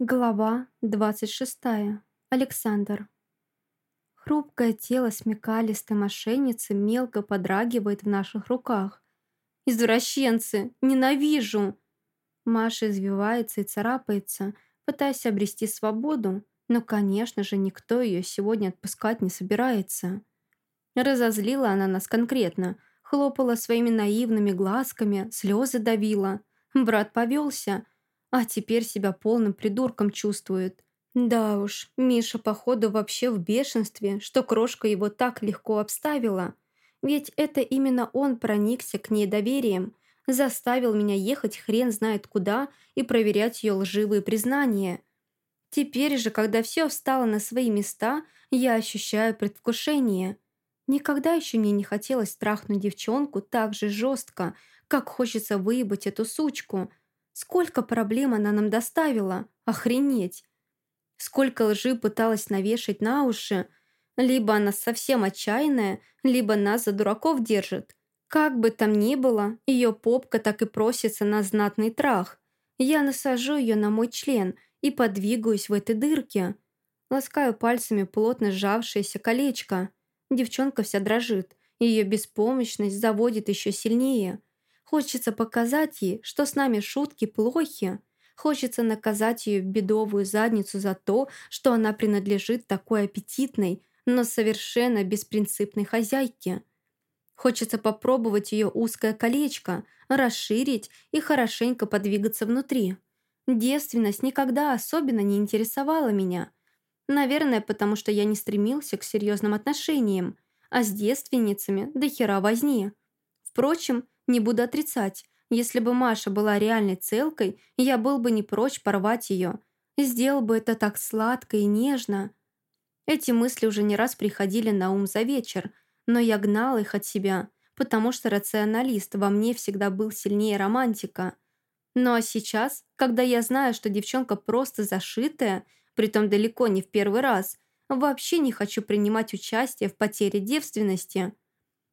Глава 26. Александр. Хрупкое тело смекалистой мошенницы мелко подрагивает в наших руках. «Извращенцы! Ненавижу!» Маша извивается и царапается, пытаясь обрести свободу, но, конечно же, никто ее сегодня отпускать не собирается. Разозлила она нас конкретно, хлопала своими наивными глазками, слезы давила. Брат повелся — а теперь себя полным придурком чувствует. Да уж, Миша, походу, вообще в бешенстве, что крошка его так легко обставила. Ведь это именно он проникся к ней доверием, заставил меня ехать хрен знает куда и проверять ее лживые признания. Теперь же, когда все встало на свои места, я ощущаю предвкушение. Никогда еще мне не хотелось трахнуть девчонку так же жестко, как хочется выебать эту сучку – Сколько проблем она нам доставила? Охренеть! Сколько лжи пыталась навешать на уши. Либо она совсем отчаянная, либо нас за дураков держит. Как бы там ни было, ее попка так и просится на знатный трах. Я насажу ее на мой член и подвигаюсь в этой дырке. Ласкаю пальцами плотно сжавшееся колечко. Девчонка вся дрожит. Ее беспомощность заводит еще сильнее – Хочется показать ей, что с нами шутки плохи. Хочется наказать ее бедовую задницу за то, что она принадлежит такой аппетитной, но совершенно беспринципной хозяйке. Хочется попробовать ее узкое колечко, расширить и хорошенько подвигаться внутри. Девственность никогда особенно не интересовала меня. Наверное, потому что я не стремился к серьезным отношениям, а с девственницами до хера возни. Впрочем, не буду отрицать, если бы Маша была реальной целкой, я был бы не прочь порвать ее. Сделал бы это так сладко и нежно. Эти мысли уже не раз приходили на ум за вечер, но я гнал их от себя, потому что рационалист во мне всегда был сильнее романтика. Ну а сейчас, когда я знаю, что девчонка просто зашитая, притом далеко не в первый раз, вообще не хочу принимать участие в потере девственности.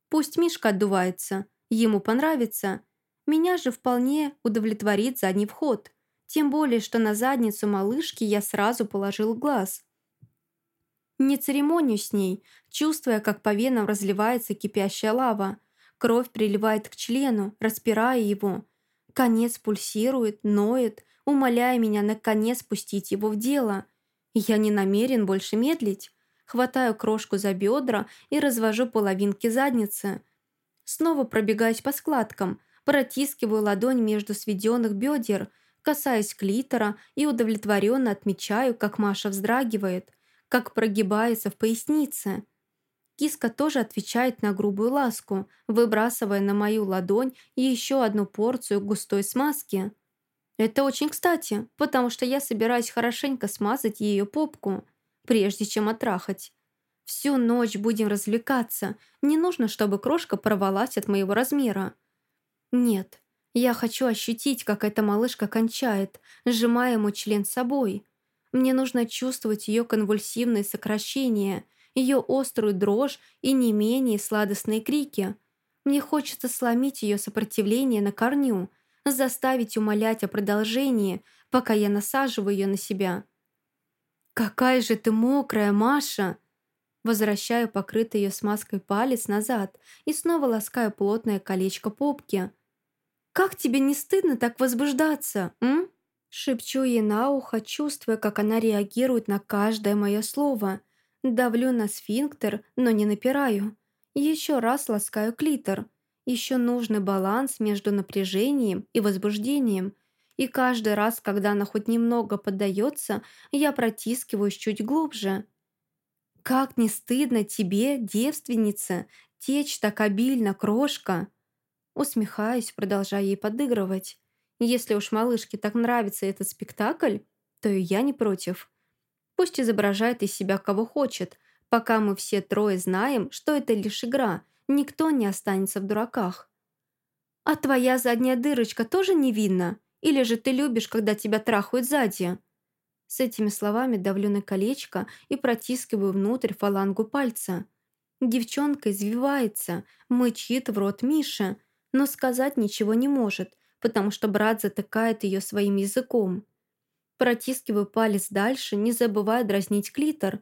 Пусть Мишка отдувается, Ему понравится. Меня же вполне удовлетворит задний вход. Тем более, что на задницу малышки я сразу положил глаз. Не церемонию с ней, чувствуя, как по венам разливается кипящая лава. Кровь приливает к члену, распирая его. Конец пульсирует, ноет, умоляя меня наконец пустить его в дело. Я не намерен больше медлить. Хватаю крошку за бедра и развожу половинки задницы – Снова пробегаюсь по складкам, протискиваю ладонь между сведенных бедер, касаясь клитора и удовлетворенно отмечаю, как Маша вздрагивает, как прогибается в пояснице. Киска тоже отвечает на грубую ласку, выбрасывая на мою ладонь еще одну порцию густой смазки. Это очень кстати, потому что я собираюсь хорошенько смазать ее попку, прежде чем отрахать. Всю ночь будем развлекаться. Не нужно, чтобы крошка порвалась от моего размера. Нет, я хочу ощутить, как эта малышка кончает, сжимая ему член собой. Мне нужно чувствовать ее конвульсивные сокращения, ее острую дрожь и не менее сладостные крики. Мне хочется сломить ее сопротивление на корню, заставить умолять о продолжении, пока я насаживаю ее на себя. «Какая же ты мокрая, Маша!» Возвращаю покрытый ее смазкой палец назад и снова ласкаю плотное колечко попки. «Как тебе не стыдно так возбуждаться, м?» Шепчу ей на ухо, чувствуя, как она реагирует на каждое мое слово. Давлю на сфинктер, но не напираю. Еще раз ласкаю клитор. Еще нужный баланс между напряжением и возбуждением. И каждый раз, когда она хоть немного поддается, я протискиваюсь чуть глубже. «Как не стыдно тебе, девственница, течь так обильно, крошка!» Усмехаюсь, продолжая ей подыгрывать. Если уж малышке так нравится этот спектакль, то и я не против. Пусть изображает из себя кого хочет, пока мы все трое знаем, что это лишь игра, никто не останется в дураках. «А твоя задняя дырочка тоже невинна? Или же ты любишь, когда тебя трахают сзади?» С этими словами давлю на колечко и протискиваю внутрь фалангу пальца. Девчонка извивается, мычит в рот Миша, но сказать ничего не может, потому что брат затыкает ее своим языком. Протискиваю палец дальше, не забывая дразнить клитор.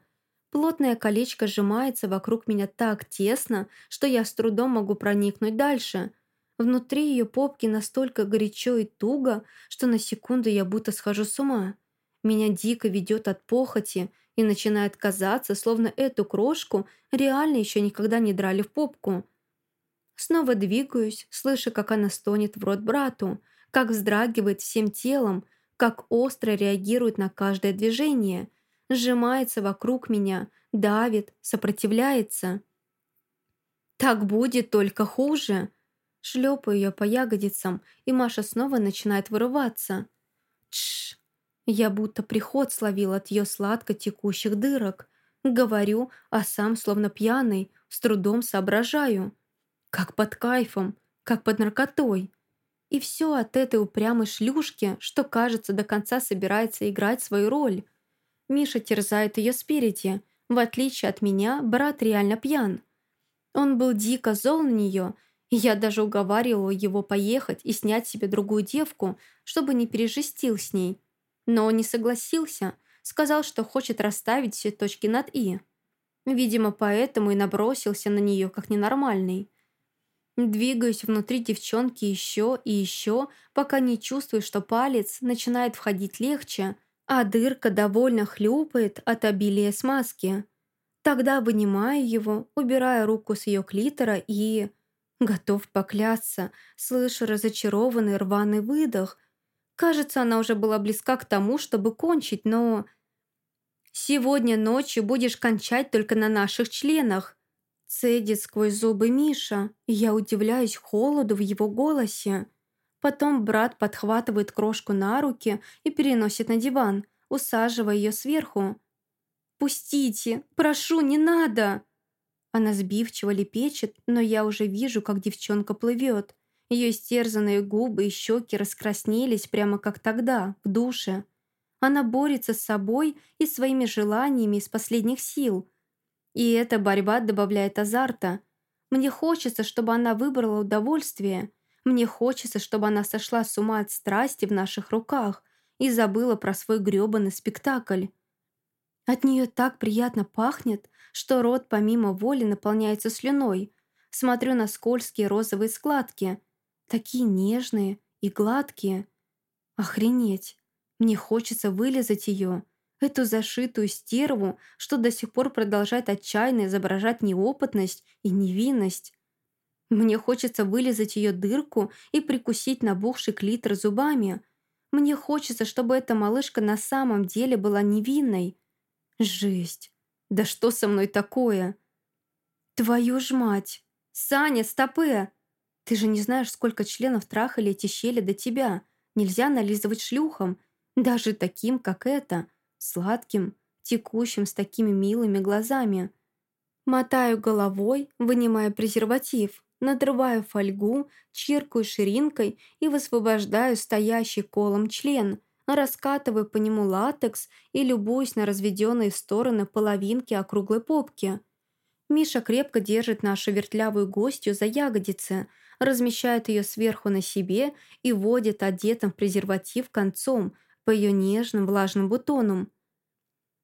Плотное колечко сжимается вокруг меня так тесно, что я с трудом могу проникнуть дальше. Внутри ее попки настолько горячо и туго, что на секунду я будто схожу с ума. Меня дико ведет от похоти и начинает казаться, словно эту крошку реально еще никогда не драли в попку. Снова двигаюсь, слыша, как она стонет в рот брату, как вздрагивает всем телом, как остро реагирует на каждое движение, сжимается вокруг меня, давит, сопротивляется. «Так будет только хуже!» Шлепаю ее по ягодицам, и Маша снова начинает вырываться. Тш! Я будто приход словил от ее сладко текущих дырок. Говорю, а сам, словно пьяный, с трудом соображаю. Как под кайфом, как под наркотой. И все от этой упрямой шлюшки, что, кажется, до конца собирается играть свою роль. Миша терзает ее спереди. В отличие от меня, брат реально пьян. Он был дико зол на нее, и я даже уговаривала его поехать и снять себе другую девку, чтобы не пережестил с ней. Но он не согласился, сказал, что хочет расставить все точки над «и». Видимо, поэтому и набросился на нее как ненормальный. Двигаюсь внутри девчонки еще и еще, пока не чувствую, что палец начинает входить легче, а дырка довольно хлюпает от обилия смазки. Тогда вынимаю его, убирая руку с ее клитора и... Готов поклясться, слышу разочарованный рваный выдох. Кажется, она уже была близка к тому, чтобы кончить, но... «Сегодня ночью будешь кончать только на наших членах», Цедит сквозь зубы Миша, и я удивляюсь холоду в его голосе. Потом брат подхватывает крошку на руки и переносит на диван, усаживая ее сверху. «Пустите! Прошу, не надо!» Она сбивчиво лепечет, но я уже вижу, как девчонка плывет. Ее истерзанные губы и щеки раскраснелись прямо как тогда, в душе. Она борется с собой и своими желаниями из последних сил – и эта борьба добавляет азарта. Мне хочется, чтобы она выбрала удовольствие. Мне хочется, чтобы она сошла с ума от страсти в наших руках и забыла про свой грёбаный спектакль. От нее так приятно пахнет, что рот помимо воли наполняется слюной. Смотрю на скользкие розовые складки. Такие нежные и гладкие. Охренеть. Мне хочется вылезать ее Эту зашитую стерву, что до сих пор продолжает отчаянно изображать неопытность и невинность. Мне хочется вылезать ее дырку и прикусить набухший клитор зубами. Мне хочется, чтобы эта малышка на самом деле была невинной. Жесть. Да что со мной такое? Твою ж мать! Саня, стопы! Ты же не знаешь, сколько членов трахали эти щели до тебя. Нельзя нализывать шлюхам, даже таким, как это сладким, текущим с такими милыми глазами. Мотаю головой, вынимая презерватив, надрываю фольгу, чиркаю ширинкой и высвобождаю стоящий колом член, раскатываю по нему латекс и любуюсь на разведенные стороны половинки округлой попки. Миша крепко держит нашу вертлявую гостью за ягодицы, размещает ее сверху на себе и водит одетым в презерватив концом – по ее нежным влажным бутонам.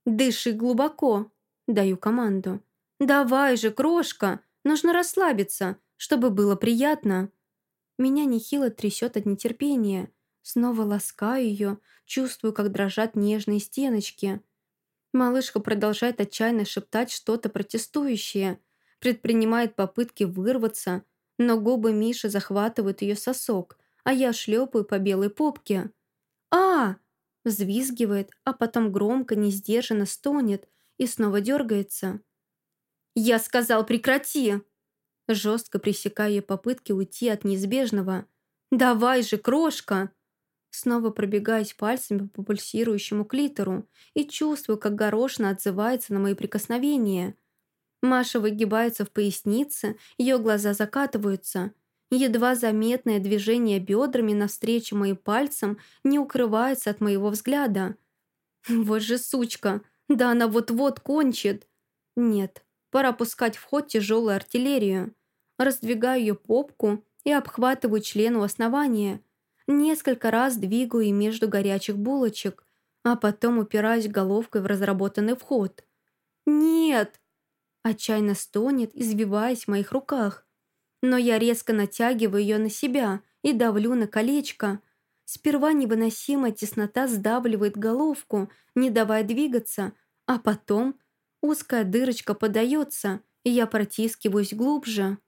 «Дыши глубоко», — даю команду. «Давай же, крошка, нужно расслабиться, чтобы было приятно». Меня нехило трясет от нетерпения. Снова ласкаю ее, чувствую, как дрожат нежные стеночки. Малышка продолжает отчаянно шептать что-то протестующее, предпринимает попытки вырваться, но губы Миши захватывают ее сосок, а я шлепаю по белой попке. «А!» взвизгивает, а потом громко, несдержанно стонет и снова дергается. «Я сказал, прекрати!» Жестко пресекая попытки уйти от неизбежного. «Давай же, крошка!» Снова пробегаюсь пальцами по пульсирующему клитору и чувствую, как горошина отзывается на мои прикосновения. Маша выгибается в пояснице, ее глаза закатываются – Едва заметное движение бедрами навстречу моим пальцам не укрывается от моего взгляда. Вот же сучка, да она вот-вот кончит. Нет, пора пускать в ход тяжелую артиллерию. Раздвигаю ее попку и обхватываю член у основания. Несколько раз двигаю между горячих булочек. а потом упираюсь головкой в разработанный вход. «Нет!» Отчаянно стонет, извиваясь в моих руках. Но я резко натягиваю ее на себя и давлю на колечко. Сперва невыносимая теснота сдавливает головку, не давая двигаться, а потом узкая дырочка подается, и я протискиваюсь глубже.